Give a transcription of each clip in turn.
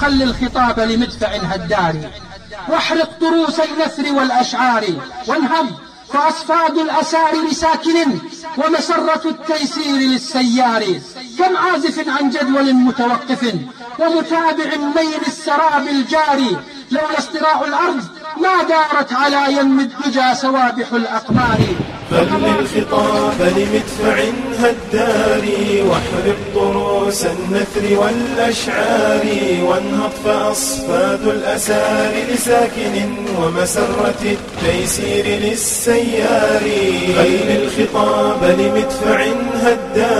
خل الخطاب لمدفع هدار واحرق طروس النثر والأشعار. وانهض فأصفاد الأسار لساكن ومسرة التيسير للسيار. كم عازف عن جدول متوقف ومتابع ميل السراب الجاري لولا اصطراع الأرض ما دارت على يم الدجى سوابح الأقمار. فللخطاب لمدفع هداري واحرق طروس النثر والأشعار وانهض فأصفاد الأسار لساكن ومسرة التيسير للسيار. فللخطاب لمدفع هداري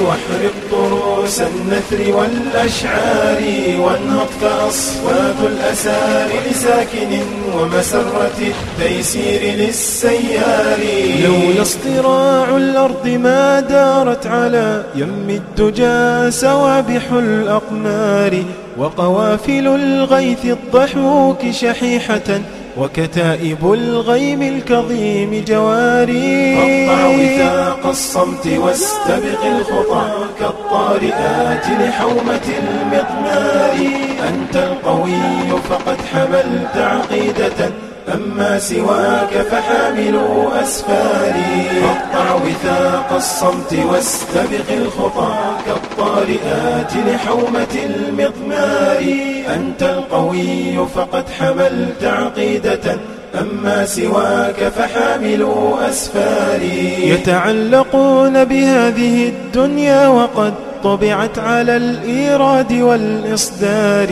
واحرق طروس النثر والأشعار وانهض فأصفاد الأسار لساكن ومسرة التيسير للسيار. لولا اصطراع الأرض ما دارت على يم الدجى سوابح الأقمار وقوافل الغيث الضحوك شحيحة وكتائب الغيم الكظيم جواري. قطع وثاق الصمت واستبق الخطى كالطارئات لحومة المضمار. أنت القوي فقد حملت عقيدة أما سواك فحاملوا أسفاري. فاقطع وثاق الصمت واستبق الخطى كالطارئات لحومة المضمار. أنت القوي فقد حملت عقيدة. أما سواك فحاملوا أسفاري. يتعلقون بهذه الدنيا وقد طبعت على الإيراد والإصدار.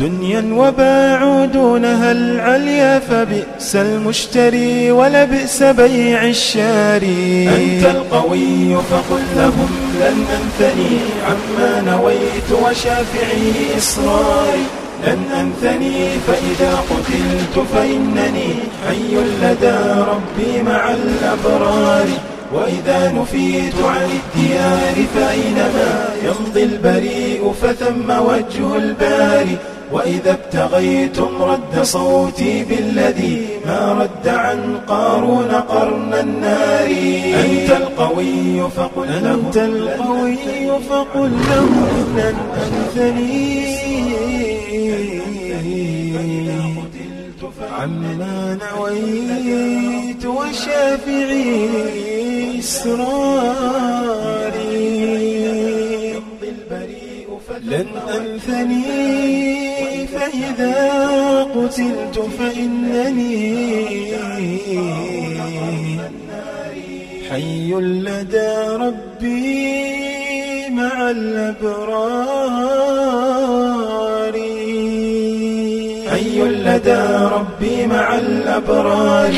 دنيا وباعوا دونها العليا فبئس المشتري ولبئس بيع الشاري. أنت القوي فقل لهم لن أنثني عما نويت وشافعي إصراري. لن أنثني فإذا قتلت فإنني حي لدى ربي مع الأبرار. وإذا نفيت عن الديار فأينما يمضي البريء فثم وجه الباري. وإذا ابتغيتم رد صوتي بالذي ما رد عن قارون قرن النار. أنت القوي فقل له أنت القوي فقل له لن أنثني عما نويت وشافعي إسراري. لن أنثني فإذا قتلت فإنني حي لدى ربي مع الأبرار. حي لدى ربي مع الأبرار.